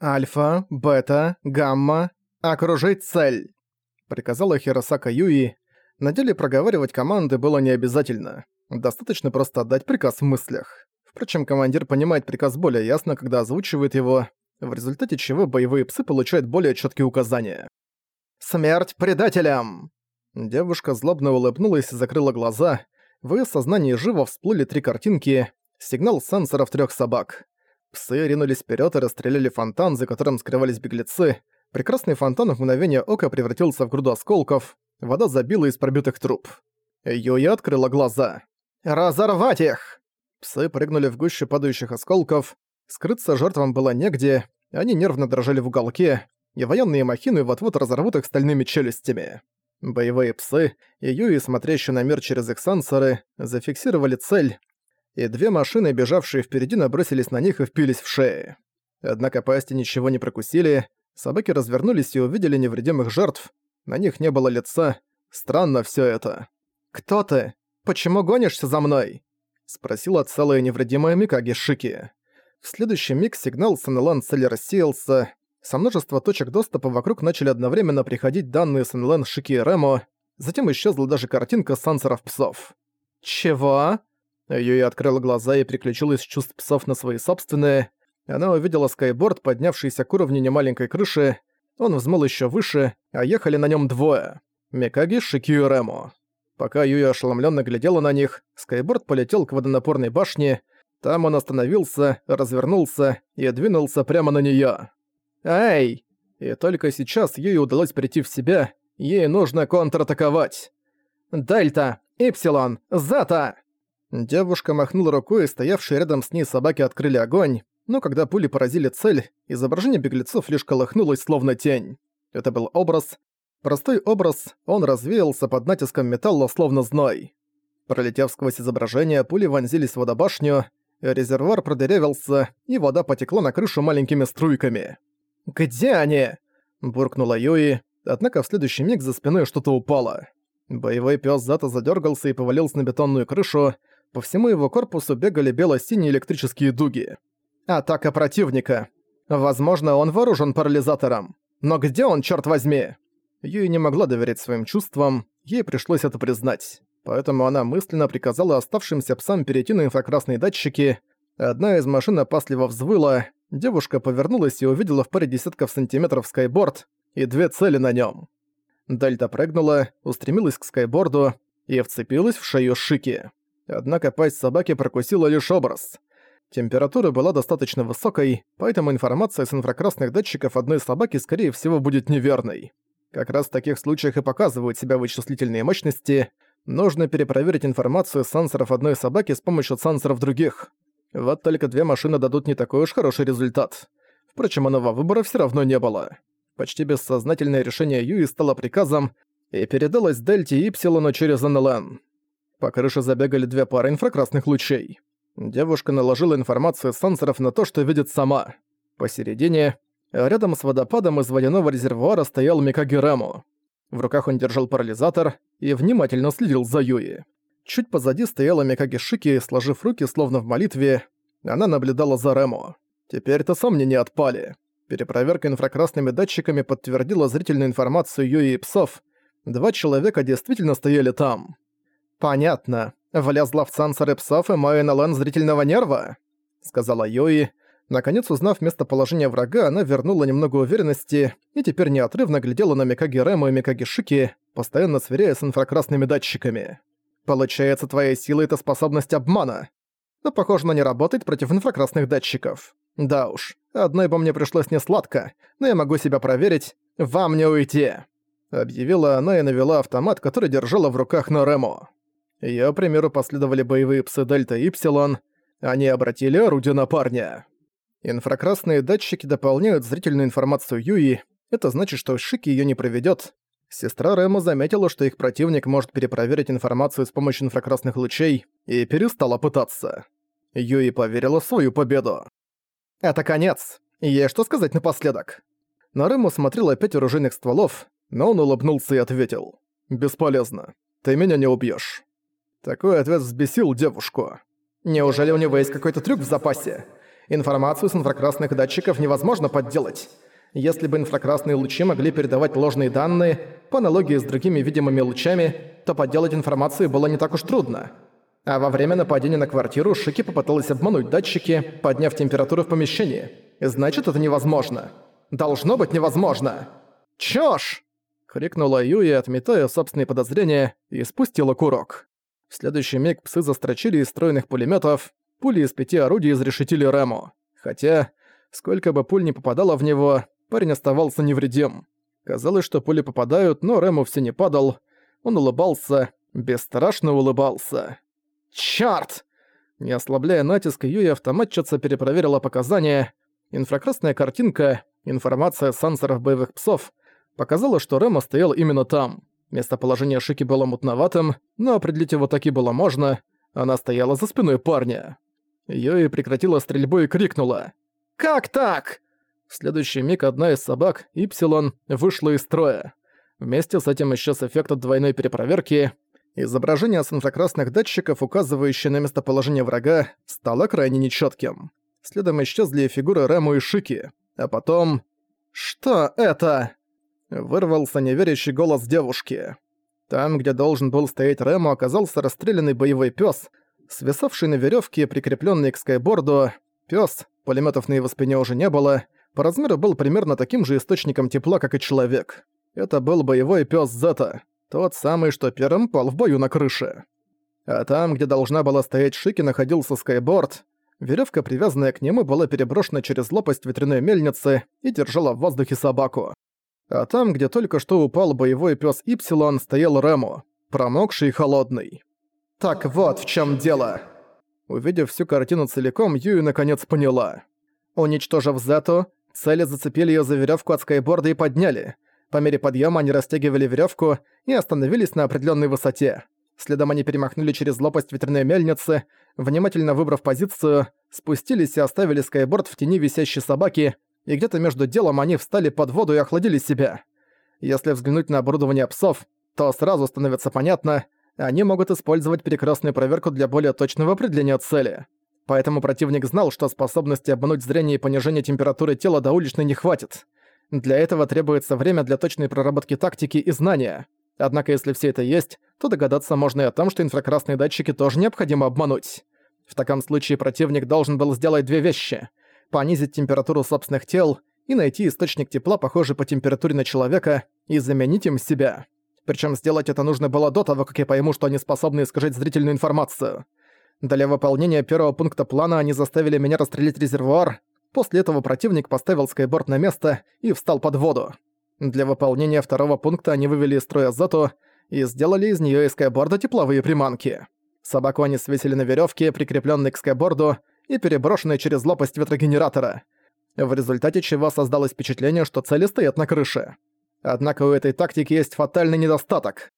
«Альфа, бета, гамма, окружить цель!» Приказала Хиросака Юи. На деле проговаривать команды было не обязательно. Достаточно просто отдать приказ в мыслях. Впрочем, командир понимает приказ более ясно, когда озвучивает его, в результате чего боевые псы получают более четкие указания. «Смерть предателям!» Девушка злобно улыбнулась и закрыла глаза. В её сознании живо всплыли три картинки, сигнал сенсоров трех собак. Псы ринулись вперед и расстреляли фонтан, за которым скрывались беглецы. Прекрасный фонтан в мгновение ока превратился в груду осколков. Вода забила из пробитых труб. Юя открыла глаза. «Разорвать их!» Псы прыгнули в гуще падающих осколков. Скрыться жертвам было негде, они нервно дрожали в уголке, и военные махины вот-вот разорвут их стальными челюстями. Боевые псы и Юи, смотрящие на мир через их сенсоры, зафиксировали цель, и две машины, бежавшие впереди, набросились на них и впились в шеи. Однако пасти ничего не прокусили, собаки развернулись и увидели невредимых жертв, на них не было лица, странно все это. «Кто ты? Почему гонишься за мной?» — спросила целая невредимая Микаги Шики. В следующий миг сигнал СНЛН цели рассеялся, со множества точек доступа вокруг начали одновременно приходить данные с НЛН Шики и Ремо, затем исчезла даже картинка сансоров псов. «Чего?» Юи открыла глаза и переключилась с чувств псов на свои собственные. Она увидела скайборд, поднявшийся к уровню немаленькой крыши. Он взмыл еще выше, а ехали на нем двое. Микаги, Шики и Ремо. Пока Юи ошеломленно глядела на них, скайборд полетел к водонапорной башне. Там он остановился, развернулся и двинулся прямо на нее. «Эй!» И только сейчас ей удалось прийти в себя, ей нужно контратаковать. «Дельта! Ипсилон! Зата!» Девушка махнула рукой, и стоявшие рядом с ней собаки открыли огонь, но когда пули поразили цель, изображение беглецов лишь колыхнулось, словно тень. Это был образ. Простой образ, он развеялся под натиском металла, словно зной. Пролетев сквозь изображение, пули вонзились в водобашню, резервуар продырявился, и вода потекла на крышу маленькими струйками. «Где они?» – буркнула Юи, однако в следующий миг за спиной что-то упало. Боевой пёс Зата задёргался и повалился на бетонную крышу, по всему его корпусу бегали бело-синие электрические дуги. Атака противника. Возможно, он вооружен парализатором. Но где он, чёрт возьми? Юи не могла доверять своим чувствам, ей пришлось это признать. Поэтому она мысленно приказала оставшимся псам перейти на инфракрасные датчики. Одна из машин опасливо взвыла, Девушка повернулась и увидела в паре десятков сантиметров скайборд и две цели на нем. Дельта прыгнула, устремилась к скайборду и вцепилась в шею Шики. Однако пасть собаки прокусила лишь образ. Температура была достаточно высокой, поэтому информация с инфракрасных датчиков одной собаки скорее всего будет неверной. Как раз в таких случаях и показывают себя вычислительные мощности. Нужно перепроверить информацию с сенсоров одной собаки с помощью сенсоров других. Вот только две машины дадут не такой уж хороший результат. Впрочем, иного выбора все равно не было. Почти бессознательное решение Юи стало приказом и передалось Дельте и Ипсилону через НЛН. По крыше забегали две пары инфракрасных лучей. Девушка наложила информацию сенсоров на то, что видит сама. Посередине, рядом с водопадом из водяного резервуара стоял Микаги Рэму. В руках он держал парализатор и внимательно следил за Юи. Чуть позади стояла Микаги Шики, сложив руки словно в молитве. Она наблюдала за Ремо. Теперь-то сомнения отпали. Перепроверка инфракрасными датчиками подтвердила зрительную информацию Юи и псов. Два человека действительно стояли там. «Понятно. Влезла в сенсоры псов и мой НЛН зрительного нерва?» Сказала Юи. Наконец, узнав местоположение врага, она вернула немного уверенности и теперь неотрывно глядела на Микаги Рэму и Микаги Шики, постоянно сверяя с инфракрасными датчиками. Получается, твоя сила — это способность обмана. Но, похоже, она не работает против инфракрасных датчиков. Да уж, одной бы мне пришлось не сладко, но я могу себя проверить. Вам не уйти!» Объявила она и навела автомат, который держала в руках Норему. Её примеру последовали боевые псы Дельта и Ипсилон. Они обратили орудие на парня. Инфракрасные датчики дополняют зрительную информацию Юи. Это значит, что Шики её не проведёт, Сестра Рэму заметила, что их противник может перепроверить информацию с помощью инфракрасных лучей, и перестала пытаться. Юи поверила в свою победу. «Это конец. Ей что сказать напоследок?» На Рэму смотрел опять оружейных стволов, но он улыбнулся и ответил. «Бесполезно. Ты меня не убьёшь». Такой ответ взбесил девушку. «Неужели у него есть какой-то трюк в запасе? Информацию с инфракрасных датчиков невозможно подделать. Если бы инфракрасные лучи могли передавать ложные данные, по аналогии с другими видимыми лучами, то подделать информацию было не так уж трудно. А во время нападения на квартиру Шики попыталась обмануть датчики, подняв температуру в помещении. Значит, это невозможно. Должно быть невозможно. «Чёшь!» — крикнула Юи, отметая собственные подозрения, и спустила курок. В следующий миг псы застрочили из стройных пулеметов, пули из пяти орудий изрешетили Рэму. Хотя, сколько бы пуль не попадало в него, парень оставался невредим. Казалось, что пули попадают, но Рэму все не падал. Он улыбался, бесстрашно улыбался. «Чёрт!» Не ослабляя натиск, Юи автоматчица перепроверила показания. Инфракрасная картинка, информация сенсоров боевых псов показала, что Рэма стоял именно там. Местоположение Шики было мутноватым, но определить его таки было можно. Она стояла за спиной парня. Юи прекратила стрельбу и крикнула. «Как так?» В следующий миг одна из собак, Ипсилон, вышла из строя. Вместе с этим исчез эффект от двойной перепроверки. Изображение с инфракрасных датчиков, указывающее на местоположение врага, стало крайне нечетким. Следом исчезли фигуры Рэму и Шики. А потом... «Что это?» Вырвался неверящий голос девушки. Там, где должен был стоять Рэму, оказался расстрелянный боевой пес, свисавший на веревке, прикрепленный к скайборду. Пес, пулеметов на его спине уже не было, по размеру был примерно таким же источником тепла, как и человек. Это был боевой пес Зета, тот самый, что первым пал в бою на крыше. А там, где должна была стоять Шики, находился скайборд. Веревка, привязанная к нему, была переброшена через лопасть ветряной мельницы и держала в воздухе собаку. А там, где только что упал боевой пес Ипсилон, стоял Рэму, промокший и холодный. «Так вот в чем дело!» Увидев всю картину целиком, Юи наконец поняла. Уничтожив Зету, цели зацепили ее за веревку от скайборда и подняли. По мере подъема они растягивали веревку и остановились на определенной высоте. Следом они перемахнули через лопасть ветряной мельницы, внимательно выбрав позицию, спустились и оставили скайборд в тени висящей собаки, и где-то между делом они встали под воду и охладили себя. Если взглянуть на оборудование псов, то сразу становится понятно, они могут использовать перекрестную проверку для более точного определения цели. Поэтому противник знал, что способности обмануть зрение и понижение температуры тела до уличной не хватит. Для этого требуется время для точной проработки тактики и знания. Однако если все это есть, то догадаться можно и о том, что инфракрасные датчики тоже необходимо обмануть. В таком случае противник должен был сделать две вещи понизить температуру собственных тел и найти источник тепла, похожий по температуре на человека, и заменить им себя. Причем сделать это нужно было до того, как я пойму, что они способны искажать зрительную информацию. Для выполнения первого пункта плана они заставили меня расстрелять резервуар, после этого противник поставил скайборд на место и встал под воду. Для выполнения второго пункта они вывели из строя Зоту и сделали из нее из скайборда тепловые приманки. Собаку они свесили на веревке, прикрепленной к скайборду, и переброшенные через лопасть ветрогенератора, в результате чего создалось впечатление, что цели стоят на крыше. Однако у этой тактики есть фатальный недостаток.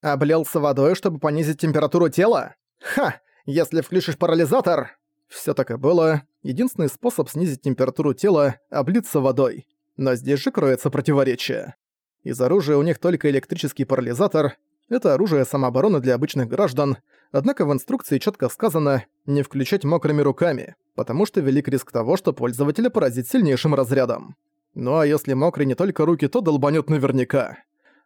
Облился водой, чтобы понизить температуру тела? Ха! Если включишь парализатор... Всё так и было. Единственный способ снизить температуру тела — облиться водой. Но здесь же кроется противоречие. Из оружия у них только электрический парализатор. Это оружие самообороны для обычных граждан, Однако в инструкции четко сказано не включать мокрыми руками, потому что велик риск того, что пользователя поразит сильнейшим разрядом. Ну а если мокрый не только руки, то долбанет наверняка.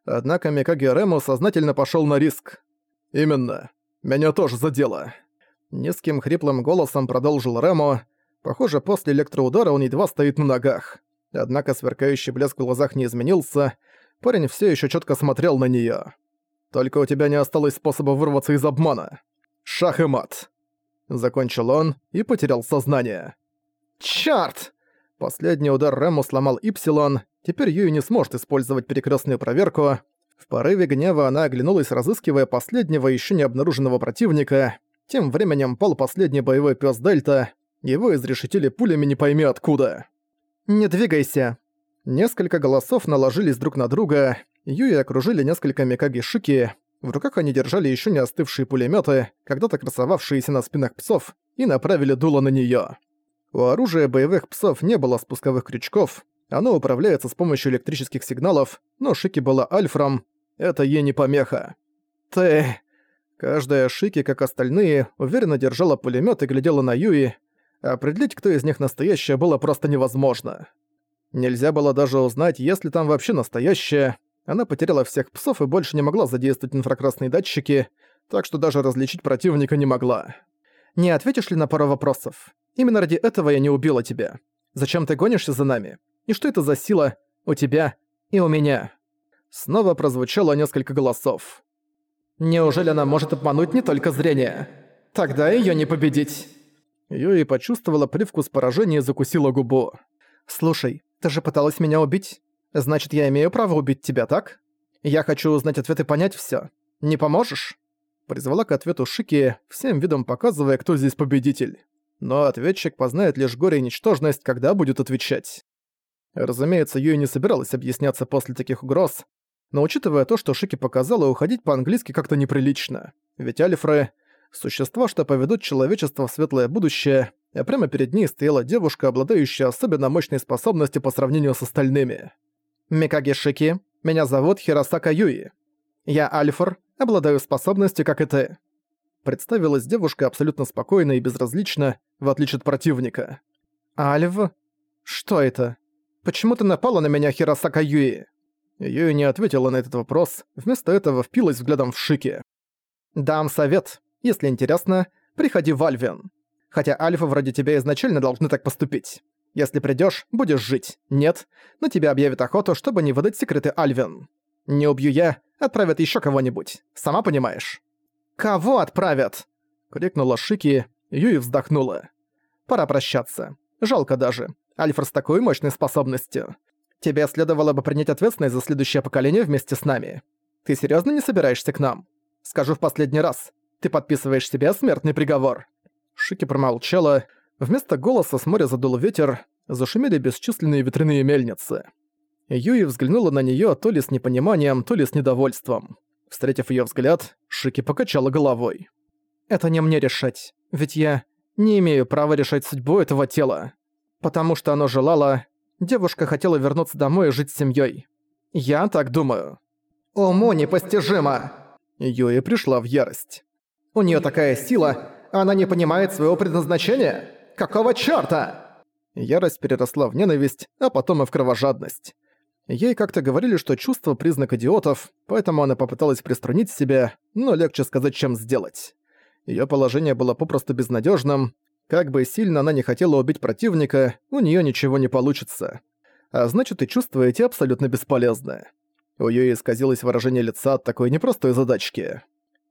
Однако Микаги Рэму сознательно пошел на риск. «Именно. Меня тоже задело». Низким хриплым голосом продолжил Рэму. Похоже, после электроудара он едва стоит на ногах. Однако сверкающий блеск в глазах не изменился. Парень все еще четко смотрел на нее. Только у тебя не осталось способа вырваться из обмана. Шах и мат!» Закончил он и потерял сознание. «Чёрт!» Последний удар Рэму сломал Ипсилон, теперь Юи не сможет использовать перекрестную проверку. В порыве гнева она оглянулась, разыскивая последнего еще не обнаруженного противника. Тем временем пал последний боевой пес Дельта, его изрешетили пулями не пойми откуда. «Не двигайся!» Несколько голосов наложились друг на друга, Юи окружили несколько Микаги-шики, в руках они держали еще не остывшие пулеметы, когда-то красовавшиеся на спинах псов, и направили дуло на нее. У оружия боевых псов не было спусковых крючков, оно управляется с помощью электрических сигналов, но Шики была альфром, это ей не помеха. «Ты...» Каждая Шики, как остальные, уверенно держала пулемет и глядела на Юи. Определить, кто из них настоящая, было просто невозможно. Нельзя было даже узнать, есть ли там вообще настоящая. Она потеряла всех псов и больше не могла задействовать инфракрасные датчики, так что даже различить противника не могла. «Не ответишь ли на пару вопросов? Именно ради этого я не убила тебя. Зачем ты гонишься за нами? И что это за сила у тебя и у меня?» Снова прозвучало несколько голосов. «Неужели она может обмануть не только зрение? Тогда её не победить!» Юи почувствовала привкус поражения и закусила губу. «Слушай, ты же пыталась меня убить. Значит, я имею право убить тебя, так? Я хочу узнать ответ и понять всё. Не поможешь?» Призвала к ответу Шики, всем видом показывая, кто здесь победитель. Но ответчик познает лишь горе и ничтожность, когда будет отвечать. Разумеется, Юи не собиралась объясняться после таких угроз, но учитывая то, что Шики показала, уходить по-английски как-то неприлично. Ведь альфры — существа, что поведут человечество в светлое будущее, а прямо перед ней стояла девушка, обладающая особенно мощной способностью по сравнению с остальными. «Микаги Шики, меня зовут Хиросака Юи. Я альфр, обладаю способностью, как и ты». Представилась девушка абсолютно спокойно и безразлично, в отличие от противника. «Альв? Что это? Почему ты напала на меня, Хиросака Юи?» Юи не ответила на этот вопрос, вместо этого впилась взглядом в Шики. «Дам совет. Если интересно, приходи в Альвин. Хотя альфа вроде тебя изначально должны так поступить. Если придёшь, будешь жить. Нет, на тебя объявят охоту, чтобы не выдать секреты Альвин. Не убью я, отправят ещё кого-нибудь. Сама понимаешь». «Кого отправят?» — крикнула Шики, Юи вздохнула. «Пора прощаться. Жалко даже. Альфр с такой мощной способностью. Тебе следовало бы принять ответственность за следующее поколение вместе с нами. Ты серьёзно не собираешься к нам? Скажу в последний раз. Ты подписываешь себе смертный приговор». Шики промолчала. Вместо голоса с моря задул ветер, зашумели бесчисленные ветряные мельницы. Юи взглянула на неё то ли с непониманием, то ли с недовольством. Встретив её взгляд, Шики покачала головой. «Это не мне решать, ведь я не имею права решать судьбу этого тела. Потому что оно желало, девушка хотела вернуться домой и жить с семьёй. Я так думаю». «Уму непостижимо!» Юи пришла в ярость. «У неё такая сила, она не понимает своего предназначения? Какого чёрта?» Ярость переросла в ненависть, а потом и в кровожадность. Ей как-то говорили, что чувство – признак идиотов, поэтому она попыталась приструнить себя, но легче сказать, чем сделать. Её положение было попросту безнадёжным. Как бы сильно она не хотела убить противника, у неё ничего не получится. А значит, и чувства эти абсолютно бесполезны. У Юи исказилось выражение лица от такой непростой задачки.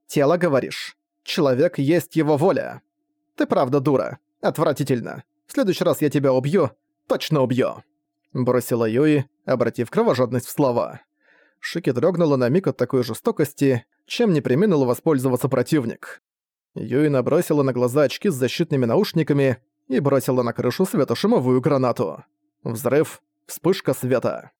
«Тело, говоришь? Человек есть его воля. Ты правда дура. Отвратительно. В следующий раз я тебя убью. Точно убью!» Бросила Юи, обратив кровожадность в слова. Шики дрогнула на миг от такой жестокости, чем не преминул воспользоваться противник. Юи набросила на глаза очки с защитными наушниками и бросила на крышу светошумовую гранату. Взрыв, вспышка света.